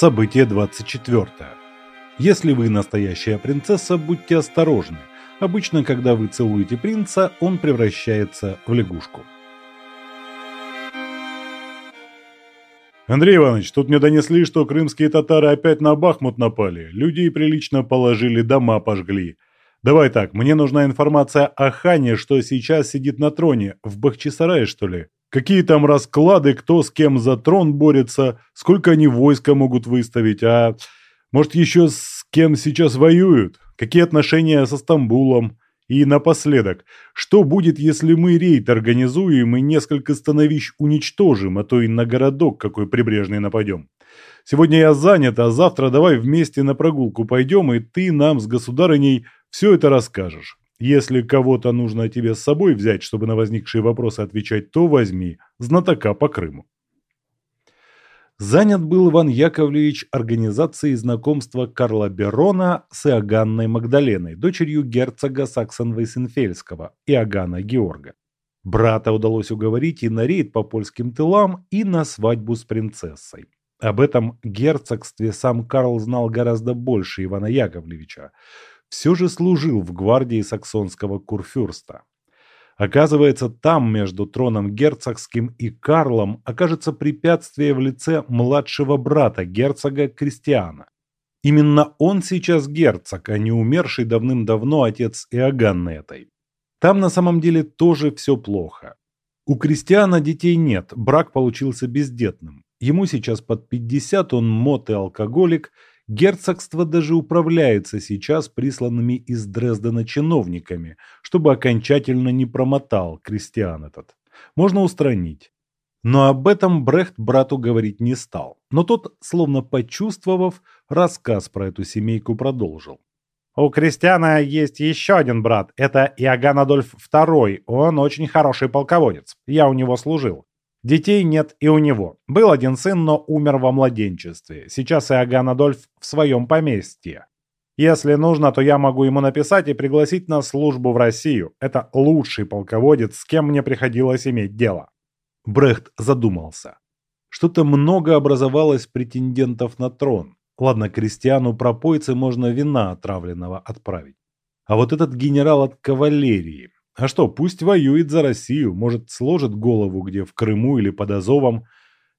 Событие 24. Если вы настоящая принцесса, будьте осторожны. Обычно, когда вы целуете принца, он превращается в лягушку. Андрей Иванович, тут мне донесли, что крымские татары опять на Бахмут напали. Людей прилично положили, дома пожгли. Давай так, мне нужна информация о хане, что сейчас сидит на троне. В Бахчисарае, что ли? Какие там расклады, кто с кем за трон борется, сколько они войска могут выставить, а может еще с кем сейчас воюют? Какие отношения со Стамбулом? И напоследок, что будет, если мы рейд организуем и несколько становищ уничтожим, а то и на городок какой прибрежный нападем? Сегодня я занят, а завтра давай вместе на прогулку пойдем, и ты нам с государыней все это расскажешь. Если кого-то нужно тебе с собой взять, чтобы на возникшие вопросы отвечать, то возьми знатока по Крыму. Занят был Иван Яковлевич организацией знакомства Карла Берона с Иоганной Магдаленой, дочерью герцога Саксон-Вейсенфельского, Иоганна Георга. Брата удалось уговорить и на рейд по польским тылам, и на свадьбу с принцессой. Об этом герцогстве сам Карл знал гораздо больше Ивана Яковлевича. Все же служил в гвардии саксонского курфюрста. Оказывается, там между троном герцогским и Карлом окажется препятствие в лице младшего брата герцога Кристиана. Именно он сейчас герцог, а не умерший давным-давно отец Иоганны этой. Там на самом деле тоже все плохо. У Кристиана детей нет, брак получился бездетным. Ему сейчас под 50, он мот и алкоголик – Герцогство даже управляется сейчас присланными из Дрездена чиновниками, чтобы окончательно не промотал крестьян этот. Можно устранить. Но об этом Брехт брату говорить не стал. Но тот, словно почувствовав, рассказ про эту семейку продолжил. У Кристиана есть еще один брат. Это Иоганн Адольф II. Он очень хороший полководец. Я у него служил. Детей нет и у него. Был один сын, но умер во младенчестве. Сейчас Иоганн Адольф в своем поместье. Если нужно, то я могу ему написать и пригласить на службу в Россию. Это лучший полководец, с кем мне приходилось иметь дело. Брехт задумался. Что-то много образовалось претендентов на трон. Ладно, крестьяну пропойцы можно вина отравленного отправить. А вот этот генерал от кавалерии, а что, пусть воюет за Россию, может, сложит голову где в Крыму или под Азовом.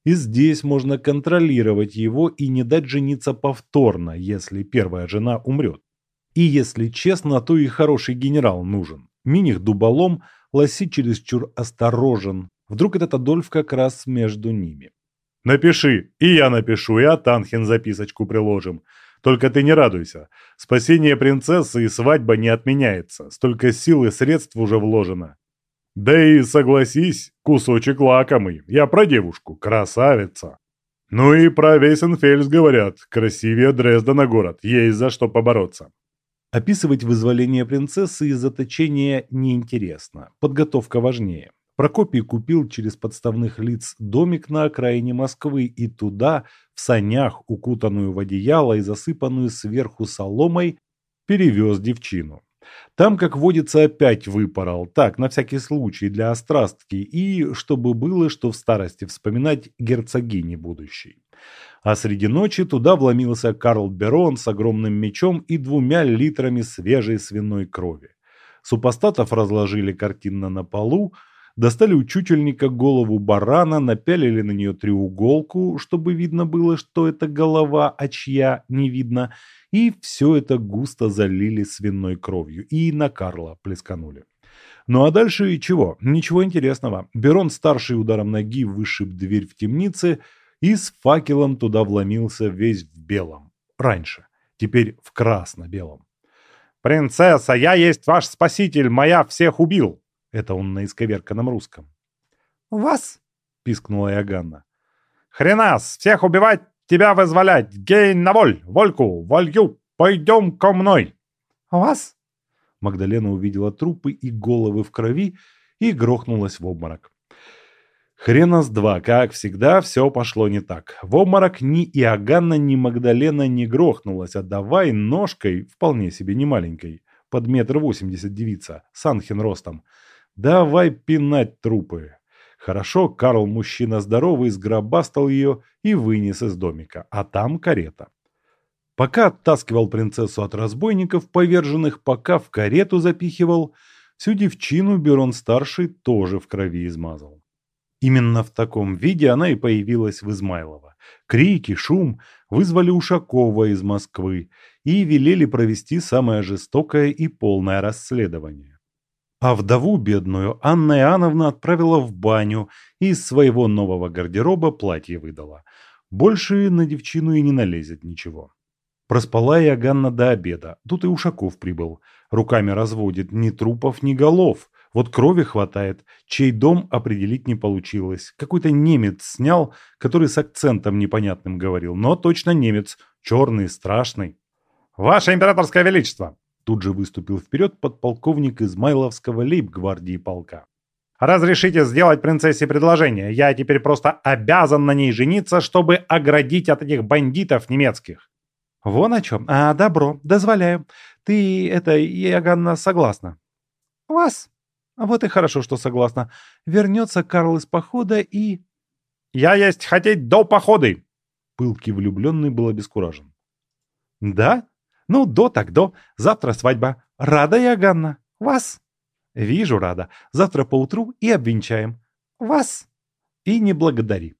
И здесь можно контролировать его и не дать жениться повторно, если первая жена умрет. И если честно, то и хороший генерал нужен. Миних дуболом, Лоси чересчур осторожен. Вдруг этот Адольф как раз между ними. «Напиши, и я напишу, и Атанхин записочку приложим. Только ты не радуйся. Спасение принцессы и свадьба не отменяется. Столько сил и средств уже вложено. Да и согласись, кусочек лакомый. Я про девушку. Красавица. Ну и про Вейсенфельс говорят. Красивее Дрездена город. Есть за что побороться. Описывать вызволение принцессы из заточения неинтересно. Подготовка важнее. Прокопий купил через подставных лиц домик на окраине Москвы и туда, в санях, укутанную в одеяло и засыпанную сверху соломой, перевез девчину. Там, как водится, опять выпорол, так, на всякий случай, для острастки, и чтобы было, что в старости вспоминать герцогини будущей. А среди ночи туда вломился Карл Берон с огромным мечом и двумя литрами свежей свиной крови. Супостатов разложили картинно на полу, достали у чучельника голову барана, напялили на нее треуголку, чтобы видно было, что это голова, а чья не видно, и все это густо залили свиной кровью и на Карла плесканули. Ну а дальше чего? Ничего интересного. Берон старший ударом ноги вышиб дверь в темнице и с факелом туда вломился весь в белом. Раньше. Теперь в красно-белом. «Принцесса, я есть ваш спаситель, моя всех убил!» Это он на исковерканном русском. «Вас?» — пискнула Иоганна. «Хренас! Всех убивать, тебя вызволять! Гей на воль! Вольку! Волью! Пойдем ко мной!» «Вас?» Магдалена увидела трупы и головы в крови и грохнулась в обморок. Хрена с два, как всегда, все пошло не так. В обморок ни Иоганна, ни Магдалена не грохнулась, а давай ножкой, вполне себе не маленькой, под метр восемьдесят девица, Санхин ростом, Давай пинать трупы. Хорошо, Карл, мужчина здоровый, сгробастал ее и вынес из домика, а там карета. Пока оттаскивал принцессу от разбойников, поверженных, пока в карету запихивал, всю девчину Берон-старший тоже в крови измазал. Именно в таком виде она и появилась в Измайлово. Крики, шум вызвали Ушакова из Москвы и велели провести самое жестокое и полное расследование. А вдову бедную Анна Иоанновна отправила в баню и из своего нового гардероба платье выдала. Больше на девчину и не налезет ничего. Проспала и Аганна до обеда. Тут и Ушаков прибыл. Руками разводит ни трупов, ни голов. Вот крови хватает. Чей дом определить не получилось. Какой-то немец снял, который с акцентом непонятным говорил. Но точно немец. Черный, страшный. «Ваше императорское величество!» Тут же выступил вперед подполковник Измайловского лейб-гвардии полка. «Разрешите сделать принцессе предложение. Я теперь просто обязан на ней жениться, чтобы оградить от этих бандитов немецких». «Вон о чем. А, добро, дозволяю. Ты, это, Яганна, согласна?» «Вас?» «Вот и хорошо, что согласна. Вернется Карл из похода и...» «Я есть хотеть до походы!» Пылкий влюбленный был обескуражен. «Да? Ну, до так до. Завтра свадьба. Рада я, Ганна? Вас? Вижу, рада. Завтра поутру и обвенчаем. Вас? И не благодари.